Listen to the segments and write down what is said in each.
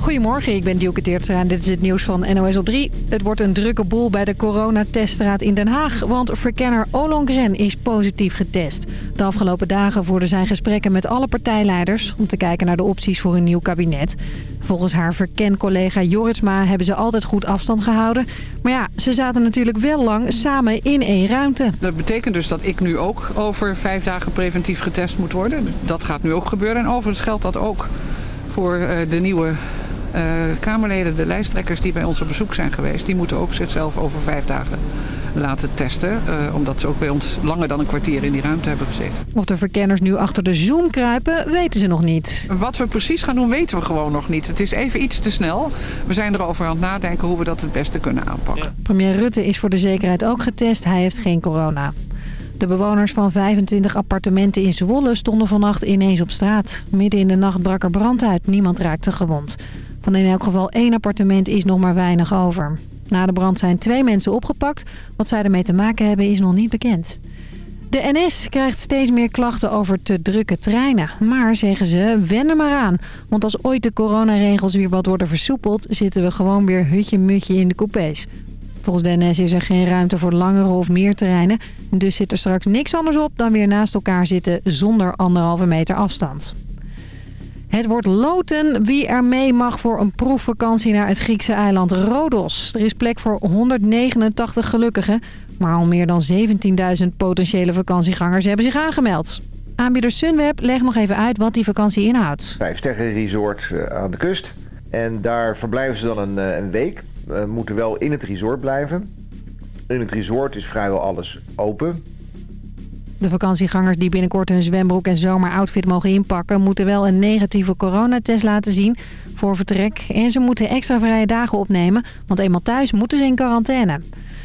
Goedemorgen, ik ben Dielke en dit is het nieuws van NOS op 3. Het wordt een drukke boel bij de coronateststraat in Den Haag... want verkenner Olongren is positief getest. De afgelopen dagen voerden zijn gesprekken met alle partijleiders... om te kijken naar de opties voor een nieuw kabinet. Volgens haar verkencollega Joritsma hebben ze altijd goed afstand gehouden. Maar ja, ze zaten natuurlijk wel lang samen in één ruimte. Dat betekent dus dat ik nu ook over vijf dagen preventief getest moet worden. Dat gaat nu ook gebeuren. En overigens geldt dat ook voor eh, de nieuwe uh, Kamerleden, de lijsttrekkers die bij ons op bezoek zijn geweest... die moeten ook zichzelf over vijf dagen laten testen. Uh, omdat ze ook bij ons langer dan een kwartier in die ruimte hebben gezeten. Of de verkenners nu achter de Zoom kruipen, weten ze nog niet. Wat we precies gaan doen, weten we gewoon nog niet. Het is even iets te snel. We zijn erover aan het nadenken hoe we dat het beste kunnen aanpakken. Ja. Premier Rutte is voor de zekerheid ook getest. Hij heeft geen corona. De bewoners van 25 appartementen in Zwolle stonden vannacht ineens op straat. Midden in de nacht brak er brand uit. Niemand raakte gewond. Van in elk geval één appartement is nog maar weinig over. Na de brand zijn twee mensen opgepakt. Wat zij ermee te maken hebben is nog niet bekend. De NS krijgt steeds meer klachten over te drukke treinen. Maar, zeggen ze, wen er maar aan. Want als ooit de coronaregels weer wat worden versoepeld... zitten we gewoon weer hutje-mutje in de coupés. Volgens de is er geen ruimte voor langere of meer terreinen. Dus zit er straks niks anders op dan weer naast elkaar zitten zonder anderhalve meter afstand. Het wordt loten wie er mee mag voor een proefvakantie naar het Griekse eiland Rodos. Er is plek voor 189 gelukkigen, maar al meer dan 17.000 potentiële vakantiegangers hebben zich aangemeld. Aanbieder Sunweb legt nog even uit wat die vakantie inhoudt. Vijf sterren resort eh, aan de kust. En daar verblijven ze dan een, eh, een week. We moeten wel in het resort blijven. In het resort is vrijwel alles open. De vakantiegangers die binnenkort hun zwembroek en zomeroutfit mogen inpakken... moeten wel een negatieve coronatest laten zien voor vertrek. En ze moeten extra vrije dagen opnemen, want eenmaal thuis moeten ze in quarantaine.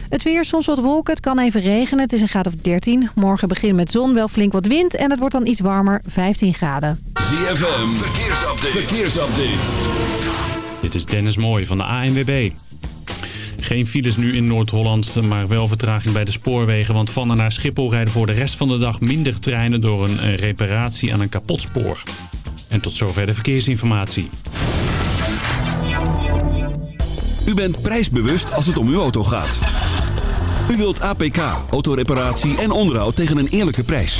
Het weer, soms wat wolken, het kan even regenen. Het is een graad of 13. Morgen begint met zon, wel flink wat wind en het wordt dan iets warmer, 15 graden. ZFM, verkeersupdate. verkeersupdate. Dit is Dennis Mooij van de ANWB. Geen files nu in Noord-Holland, maar wel vertraging bij de spoorwegen. Want van en naar Schiphol rijden voor de rest van de dag minder treinen... door een reparatie aan een kapot spoor. En tot zover de verkeersinformatie. U bent prijsbewust als het om uw auto gaat. U wilt APK, autoreparatie en onderhoud tegen een eerlijke prijs.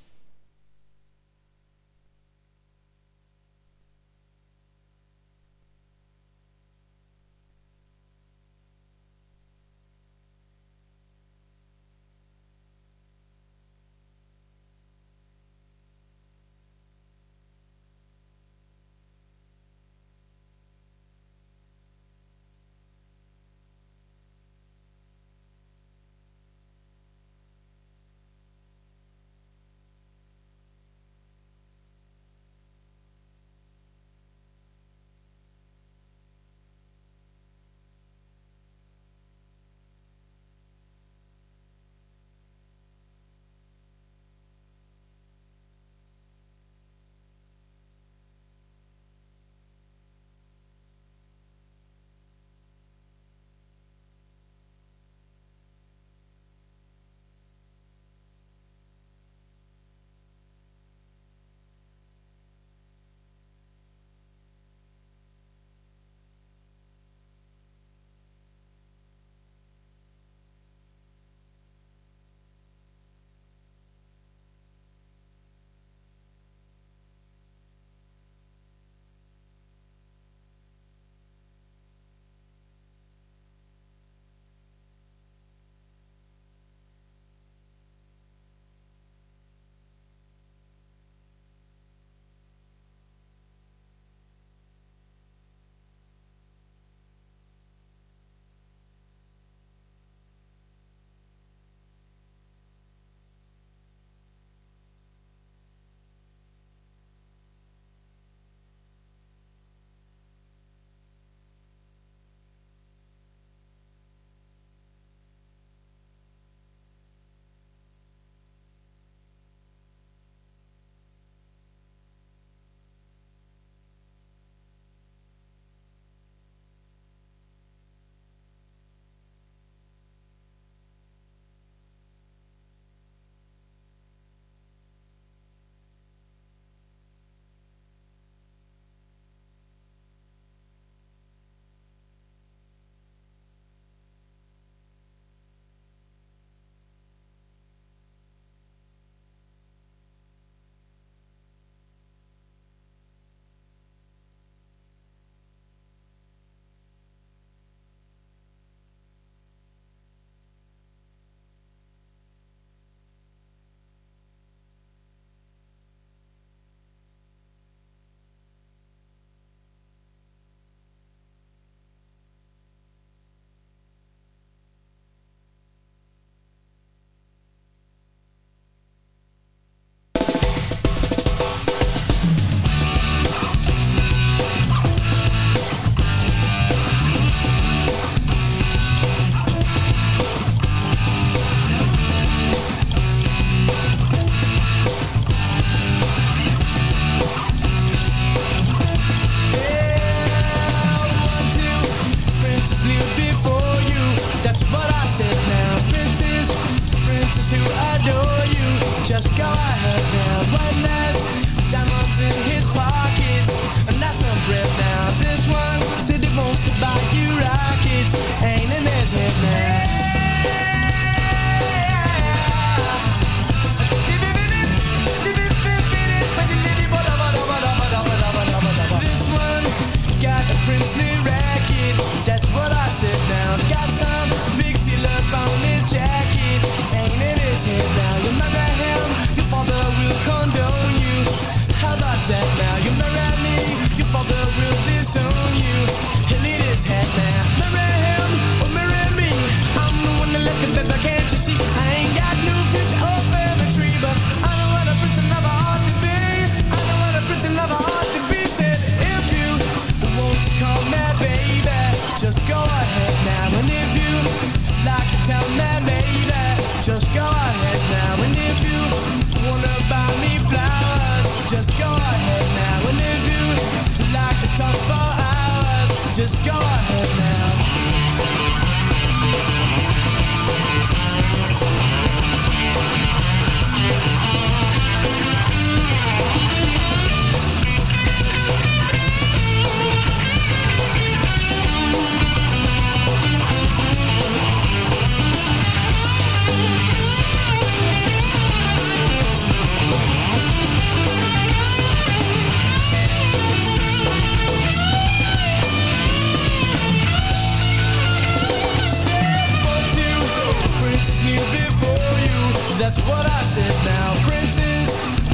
That's what I said now. Princess,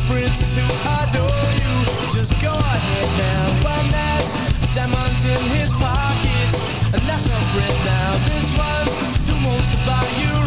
princess who adore you. Just go ahead now. One has diamonds in his pockets, and that's our friend now. This one who wants to buy you.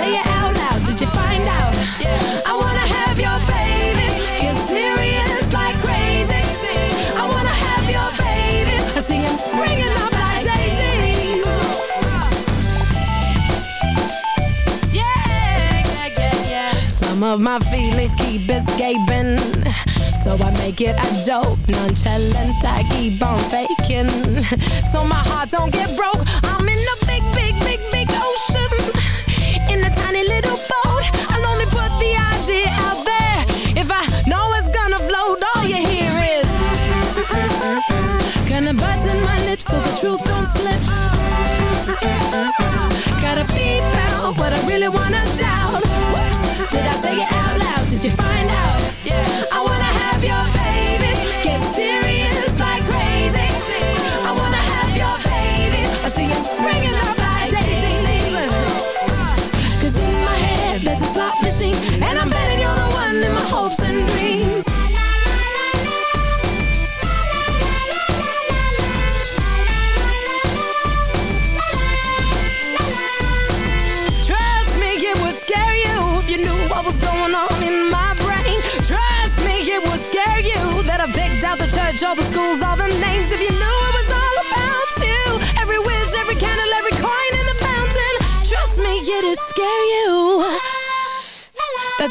of my feelings keep escaping. So I make it a joke, nonchalant I keep on faking. So my heart don't get broke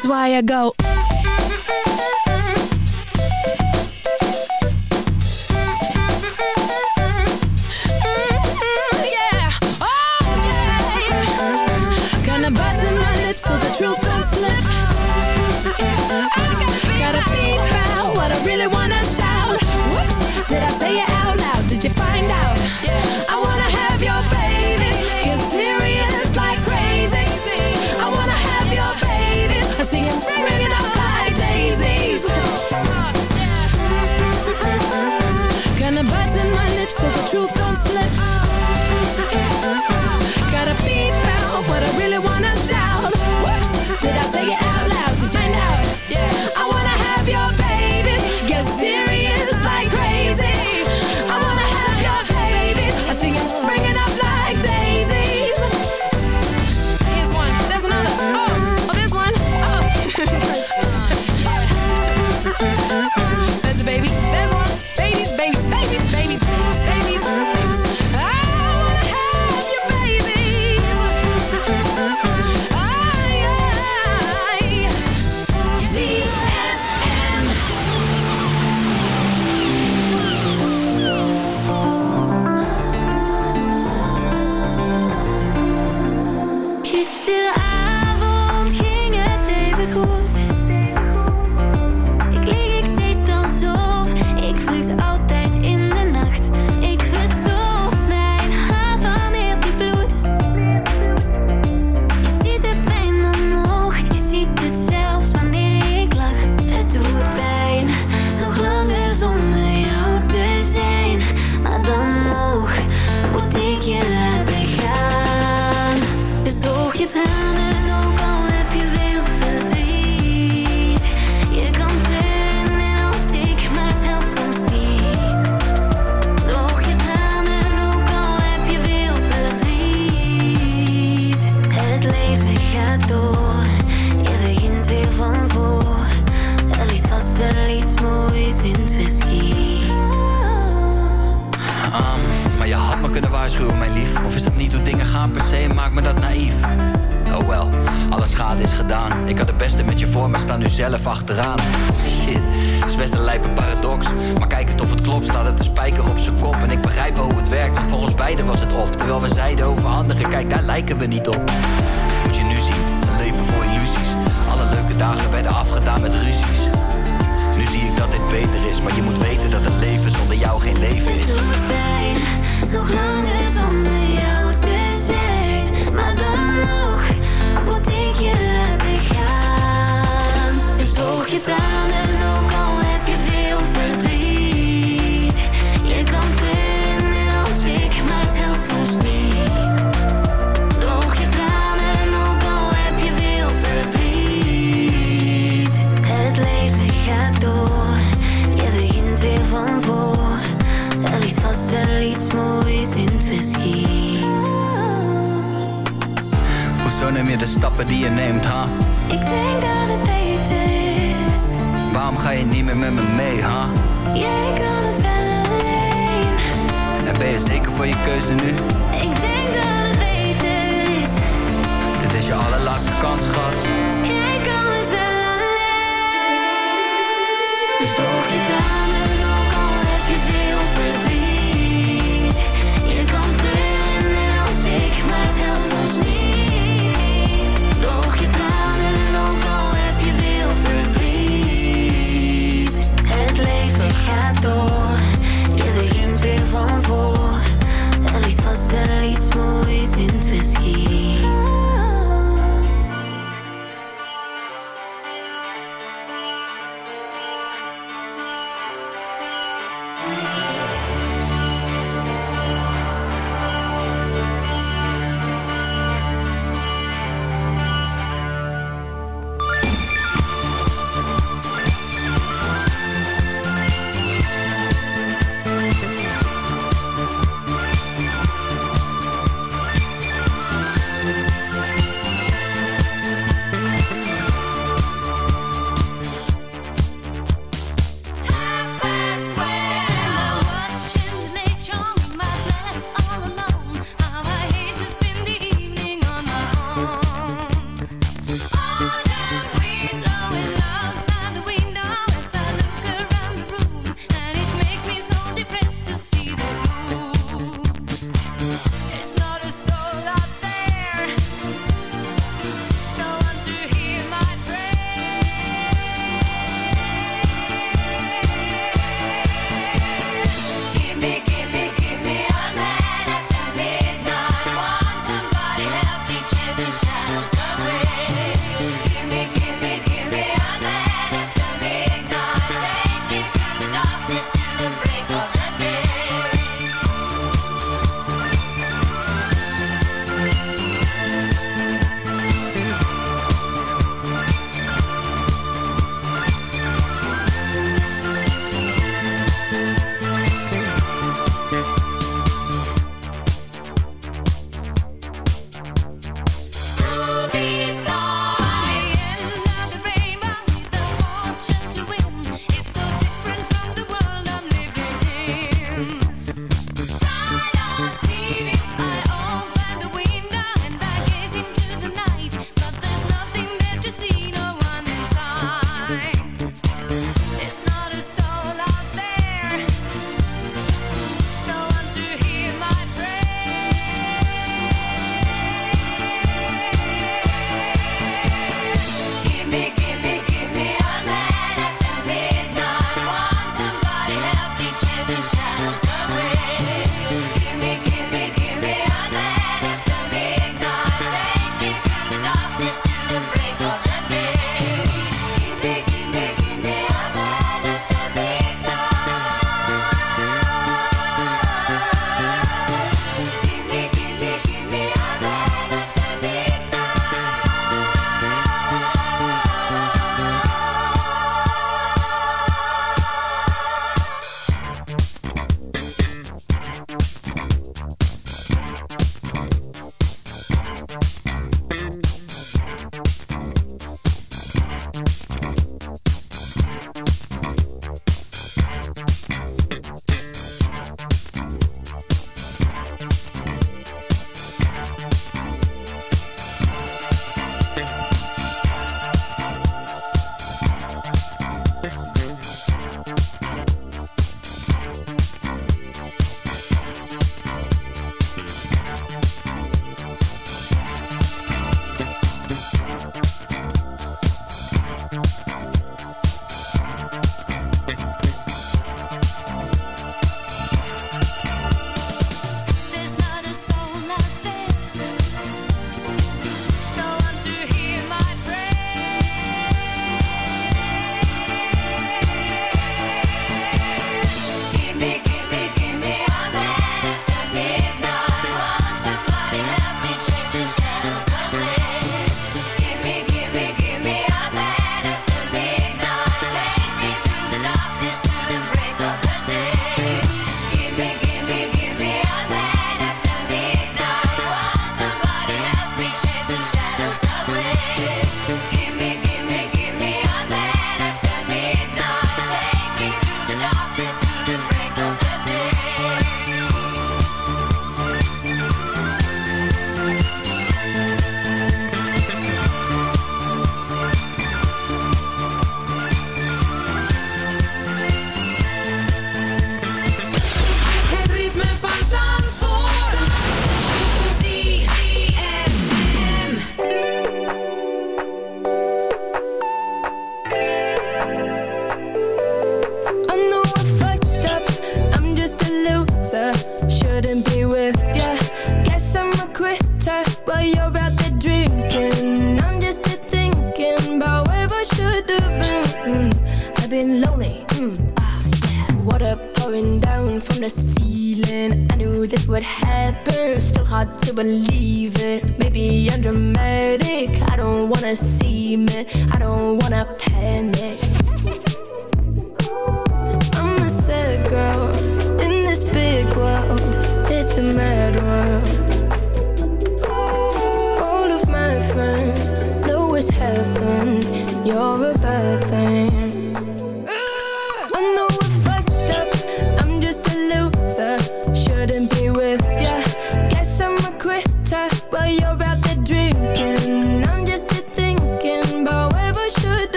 That's why I go.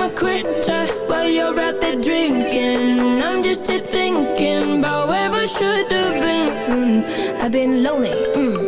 I'm a quitter but you're out there drinking. I'm just here thinking about where I should have been. Mm, I've been lonely. Mm.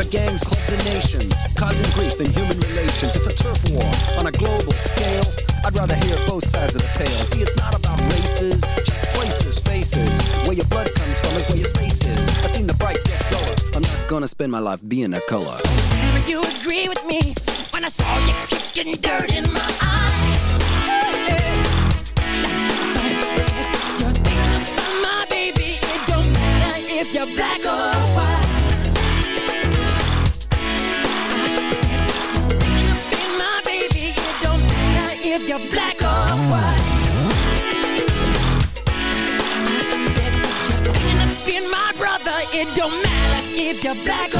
The gangs closing nations, causing grief in human relations. It's a turf war on a global scale. I'd rather hear both sides of the tale. See, it's not about races, just places, faces. Where your blood comes from is where your space is. I've seen the bright get duller. I'm not gonna spend my life being a color. Tanner, you agree with me when I saw you kicking dirt in my eye. You're thinking about my baby. It don't matter if you're black or white. your black